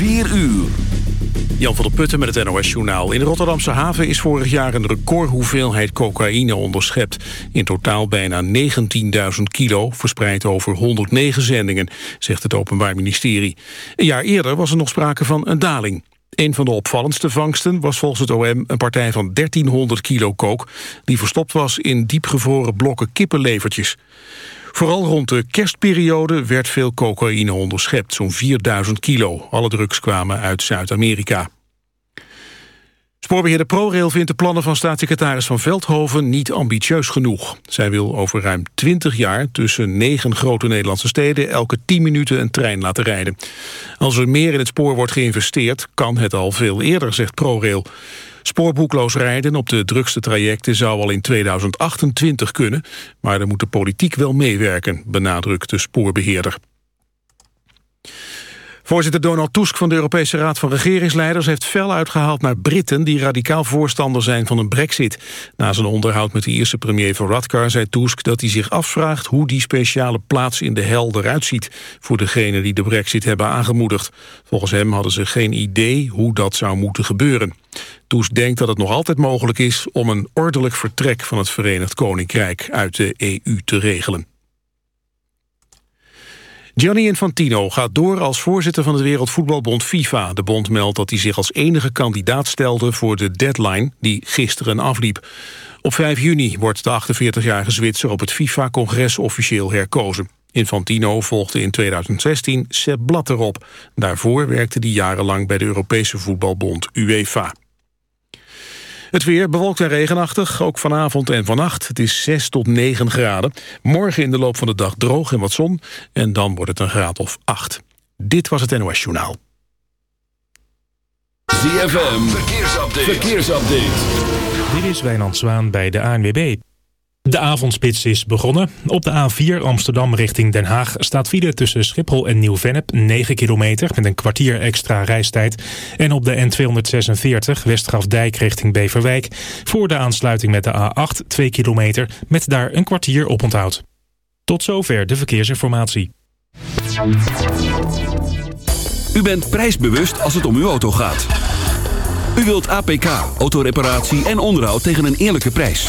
4 uur. Jan van der Putten met het NOS-journaal. In de Rotterdamse haven is vorig jaar een recordhoeveelheid cocaïne onderschept. In totaal bijna 19.000 kilo, verspreid over 109 zendingen, zegt het Openbaar Ministerie. Een jaar eerder was er nog sprake van een daling. Een van de opvallendste vangsten was volgens het OM een partij van 1300 kilo kook... die verstopt was in diepgevroren blokken kippenlevertjes. Vooral rond de kerstperiode werd veel cocaïne onderschept, zo'n 4000 kilo. Alle drugs kwamen uit Zuid-Amerika. Spoorbeheerder ProRail vindt de plannen van staatssecretaris Van Veldhoven niet ambitieus genoeg. Zij wil over ruim 20 jaar tussen negen grote Nederlandse steden elke 10 minuten een trein laten rijden. Als er meer in het spoor wordt geïnvesteerd, kan het al veel eerder, zegt ProRail. Spoorboekloos rijden op de drukste trajecten zou al in 2028 kunnen, maar dan moet de politiek wel meewerken, benadrukt de spoorbeheerder. Voorzitter Donald Tusk van de Europese Raad van Regeringsleiders... heeft fel uitgehaald naar Britten die radicaal voorstander zijn van een brexit. Na zijn onderhoud met de Ierse premier Varadkar zei Tusk dat hij zich afvraagt... hoe die speciale plaats in de hel eruit ziet... voor degenen die de brexit hebben aangemoedigd. Volgens hem hadden ze geen idee hoe dat zou moeten gebeuren. Tusk denkt dat het nog altijd mogelijk is... om een ordelijk vertrek van het Verenigd Koninkrijk uit de EU te regelen. Gianni Infantino gaat door als voorzitter van de Wereldvoetbalbond FIFA. De bond meldt dat hij zich als enige kandidaat stelde voor de deadline die gisteren afliep. Op 5 juni wordt de 48-jarige Zwitser op het FIFA-congres officieel herkozen. Infantino volgde in 2016 Sepp Blatter op. Daarvoor werkte hij jarenlang bij de Europese voetbalbond UEFA. Het weer bewolkt en regenachtig, ook vanavond en vannacht. Het is 6 tot 9 graden. Morgen in de loop van de dag droog en wat zon. En dan wordt het een graad of 8. Dit was het NOS Journaal. ZFM, verkeersupdate. verkeersupdate. Dit is Wijnand Zwaan bij de ANWB. De avondspits is begonnen. Op de A4 Amsterdam richting Den Haag staat file tussen Schiphol en Nieuw-Vennep 9 kilometer met een kwartier extra reistijd. En op de N246 Westgrafdijk richting Beverwijk voor de aansluiting met de A8 2 kilometer met daar een kwartier op onthoud. Tot zover de verkeersinformatie. U bent prijsbewust als het om uw auto gaat. U wilt APK, autoreparatie en onderhoud tegen een eerlijke prijs.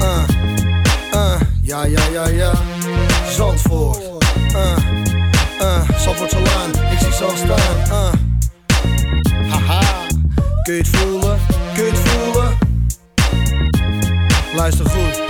Uh, uh, ja, ja, ja, ja. Zandvoort. Uh, uh, Zandvoortselaan, ik zie ze staan. Uh. Haha, kun je het voelen? Kun je het voelen? Luister goed.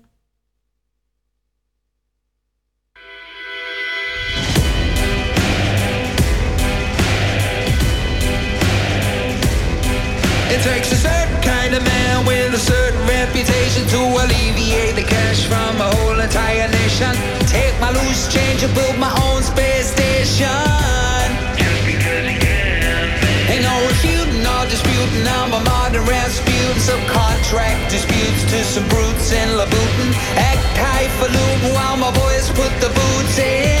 reputation to alleviate the cash from a whole entire nation. Take my loose change and build my own space station. Just because he can. Ain't no refuting or disputing. I'm a modern Rasputin. Some contract disputes to some brutes in Labutin. Act highfalutin while my boys put the boots in.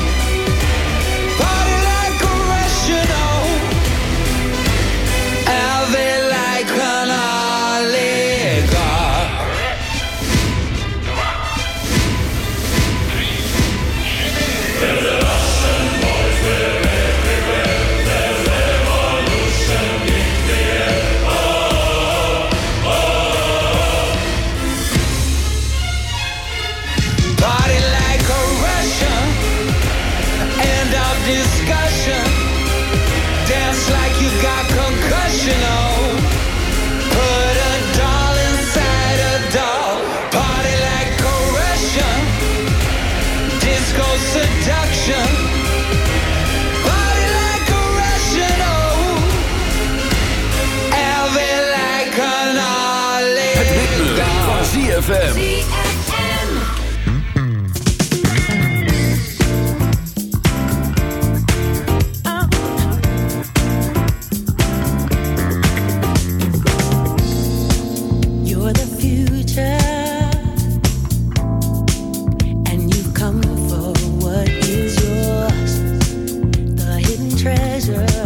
answer.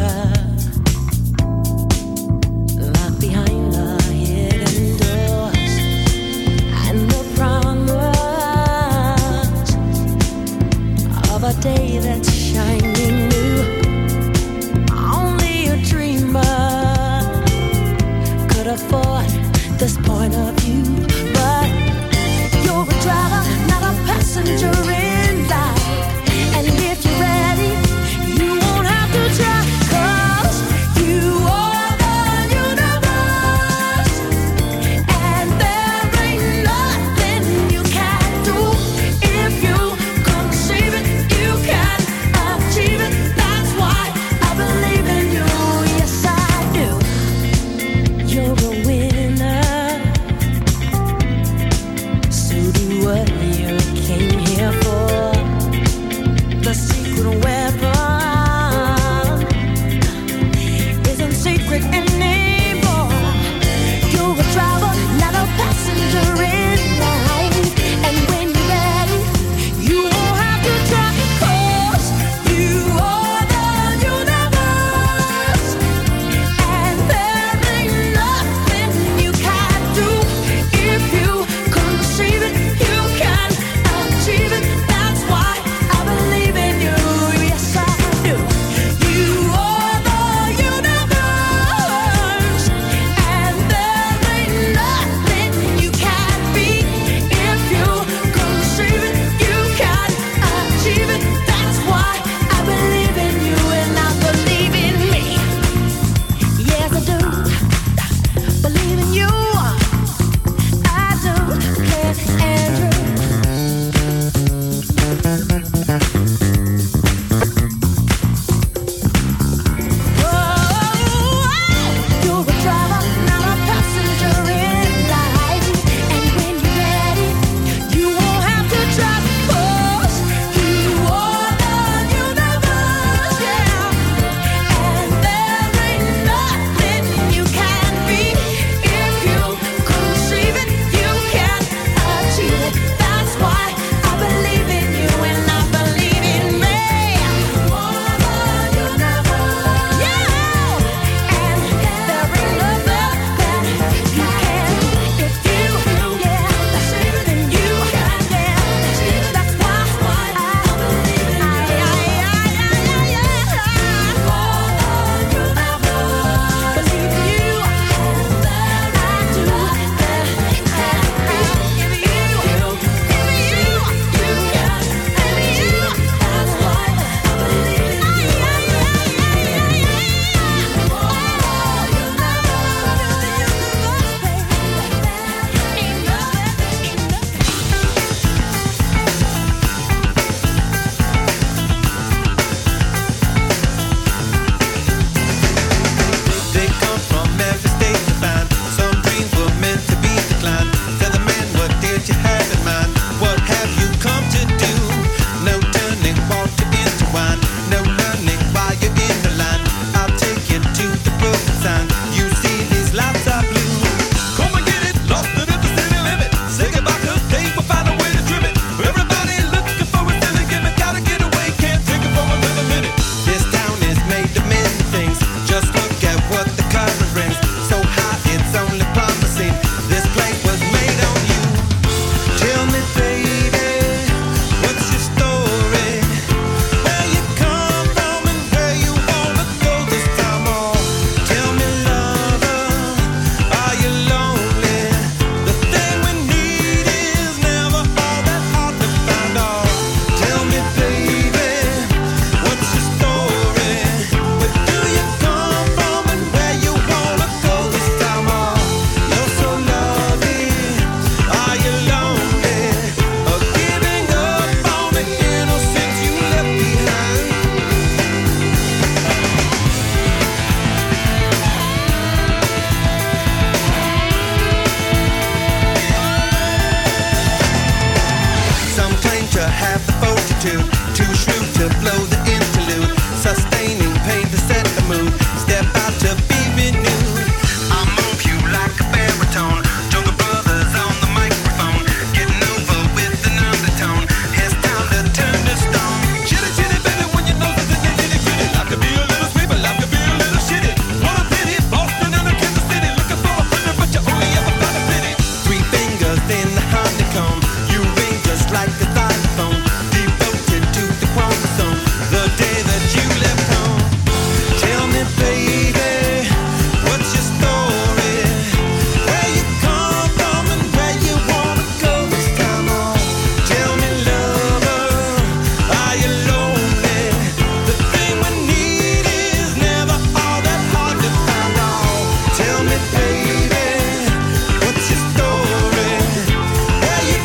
Yeah, you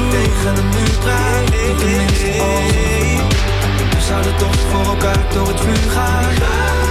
tegen een muur. Doe tenminste alsof. We zouden toch voor elkaar door het vuur gaan.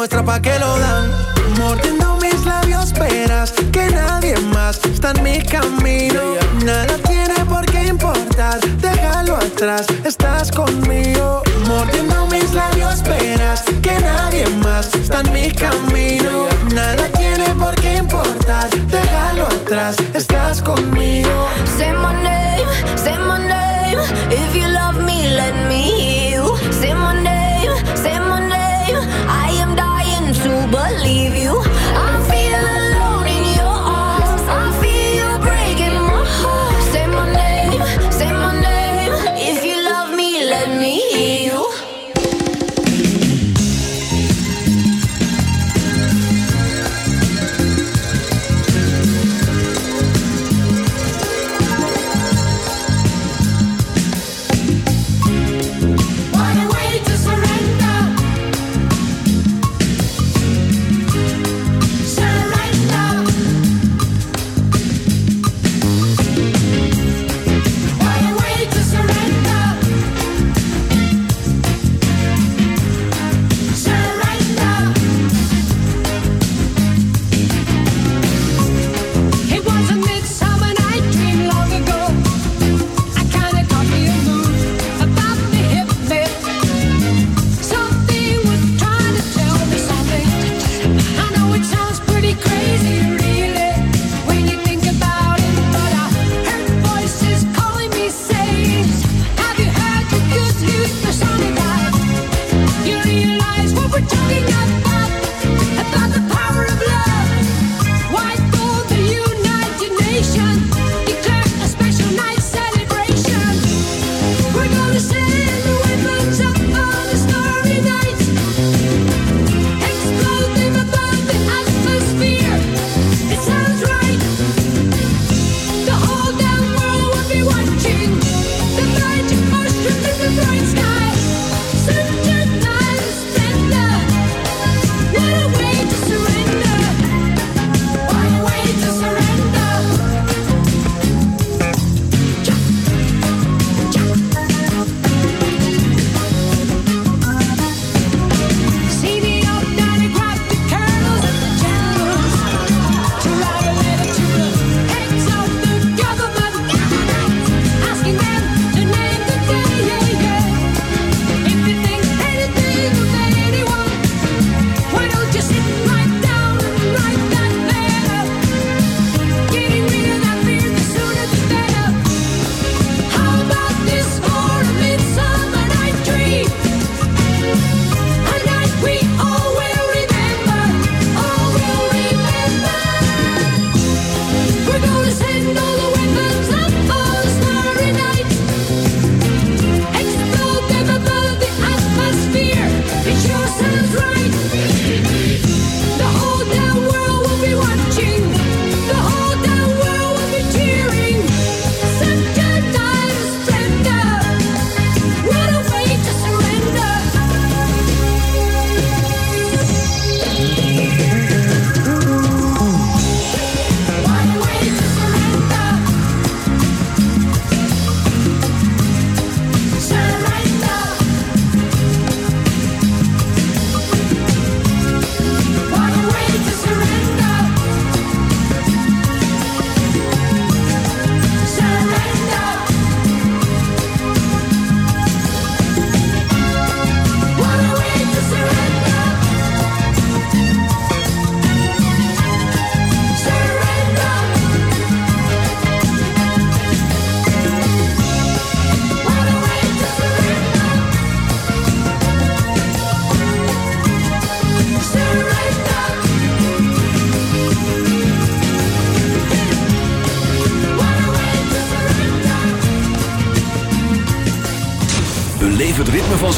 muestra pa' que lo dan. Mordiendo mis labios, verás que nadie más está en mi camino. Nada tiene por qué importar, déjalo atrás, estás conmigo. Mordiendo mis labios, verás que nadie más está en mi camino. Nada tiene por qué importar, déjalo atrás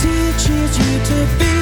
Teaches you to be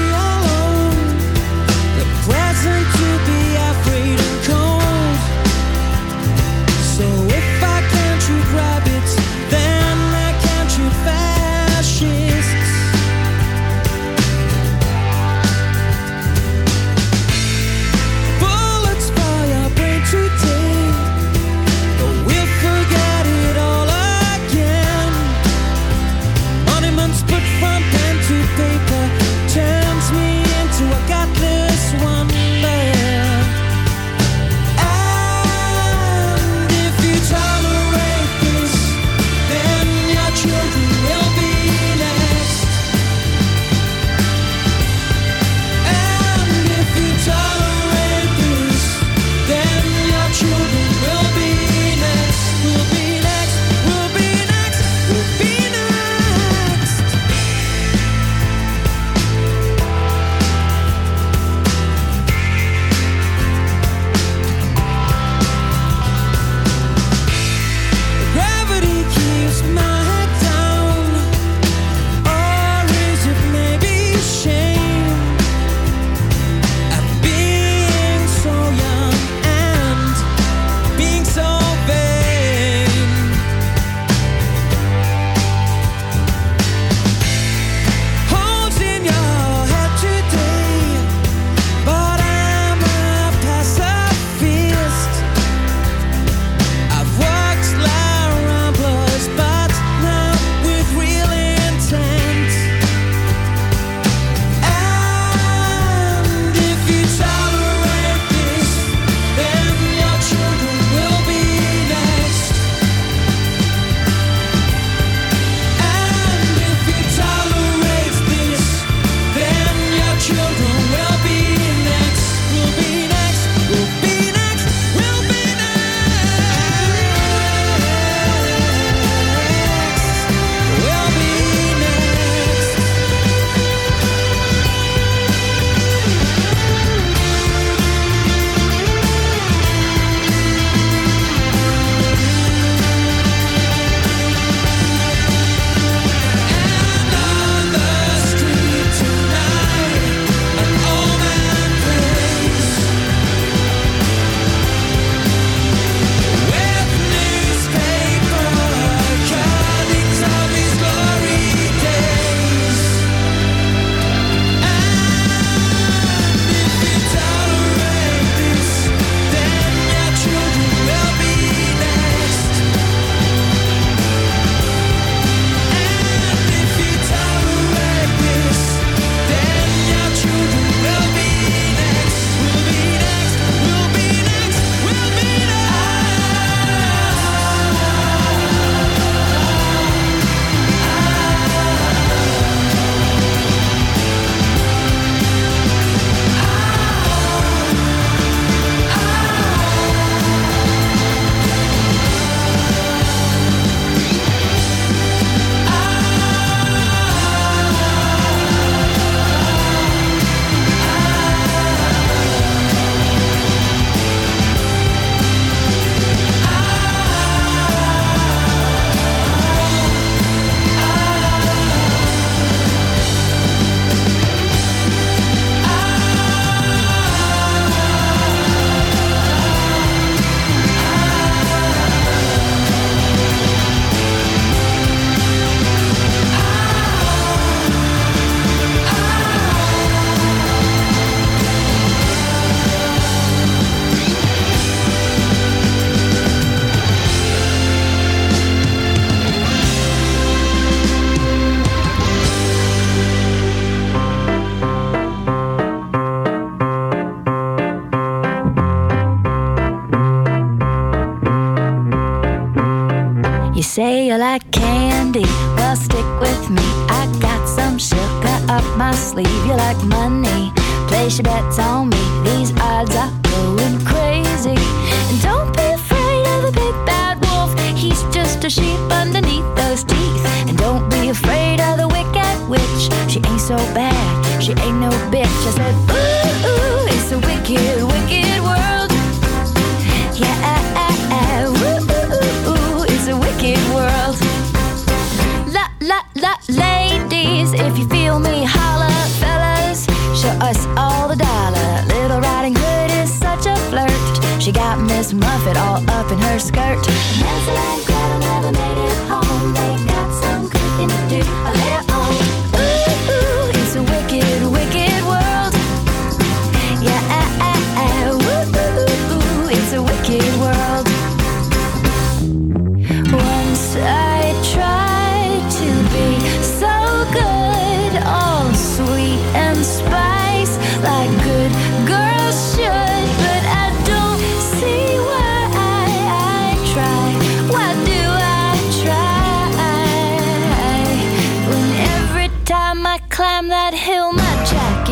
是别走。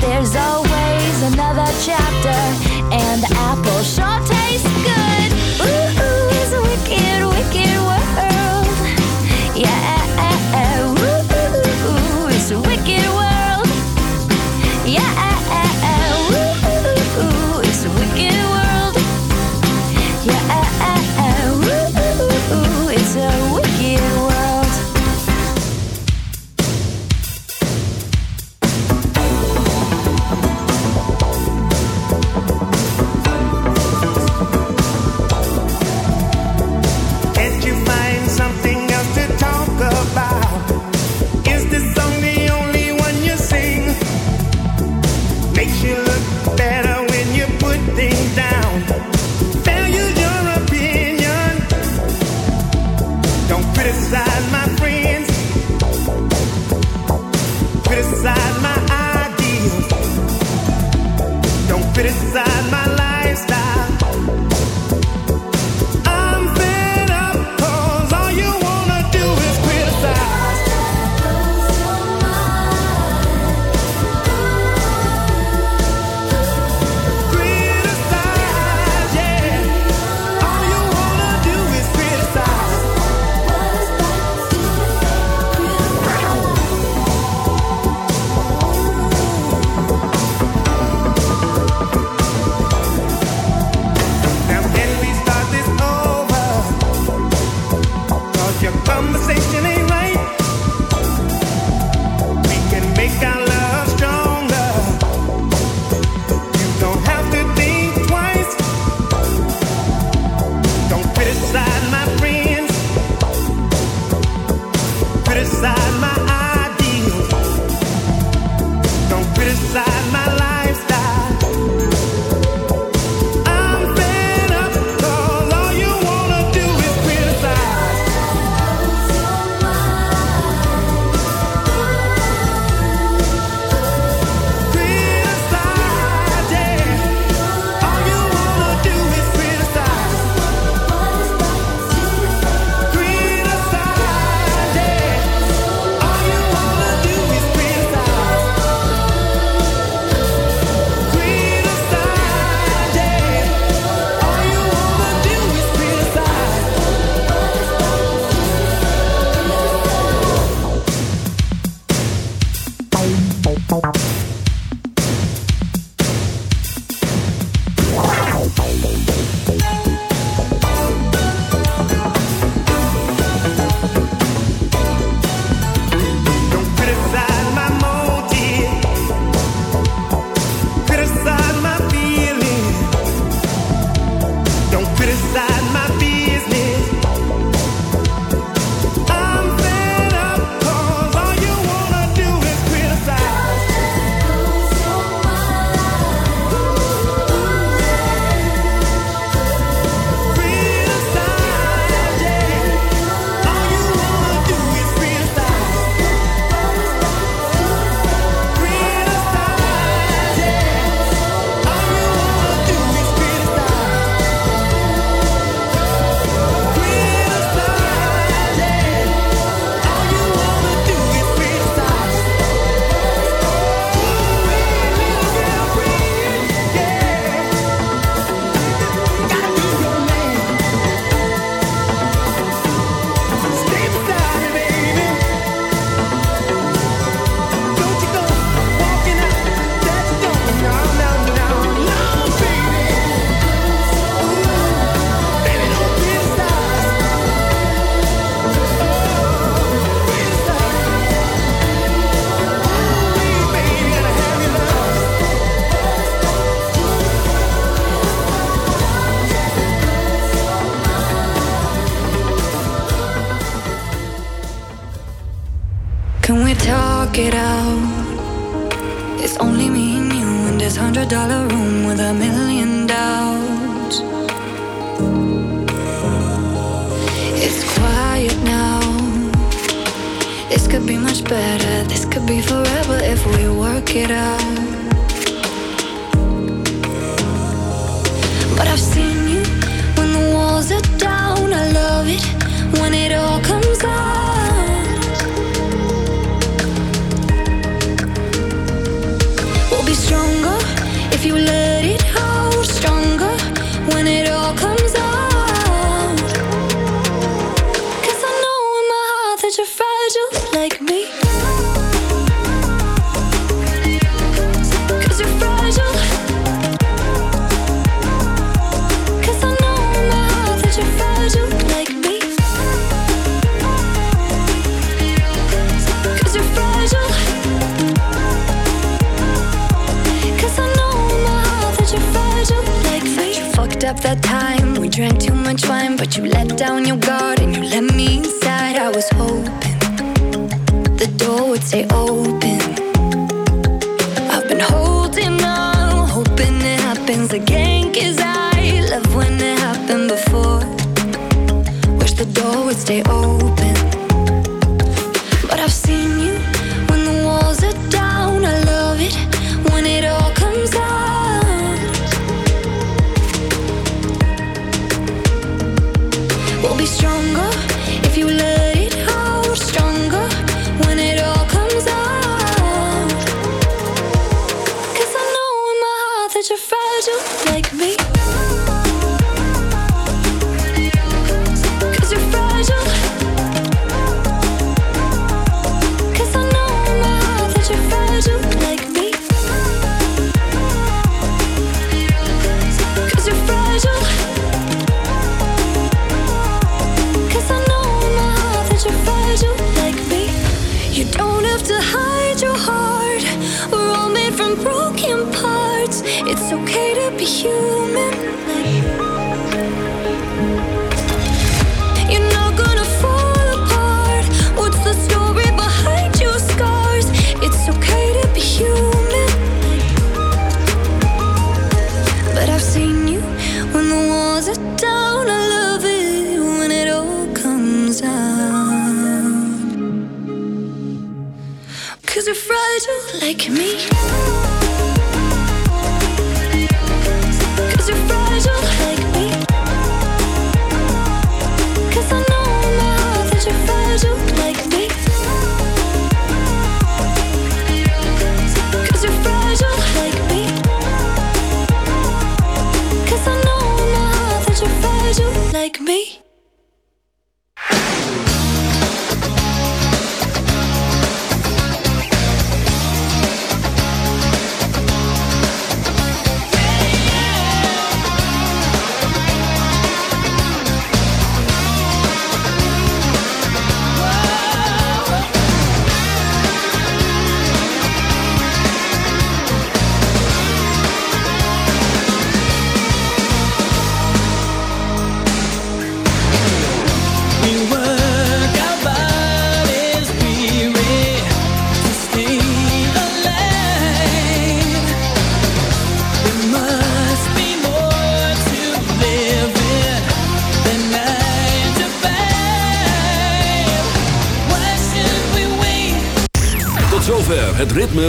There's always another chapter, and the apple shot.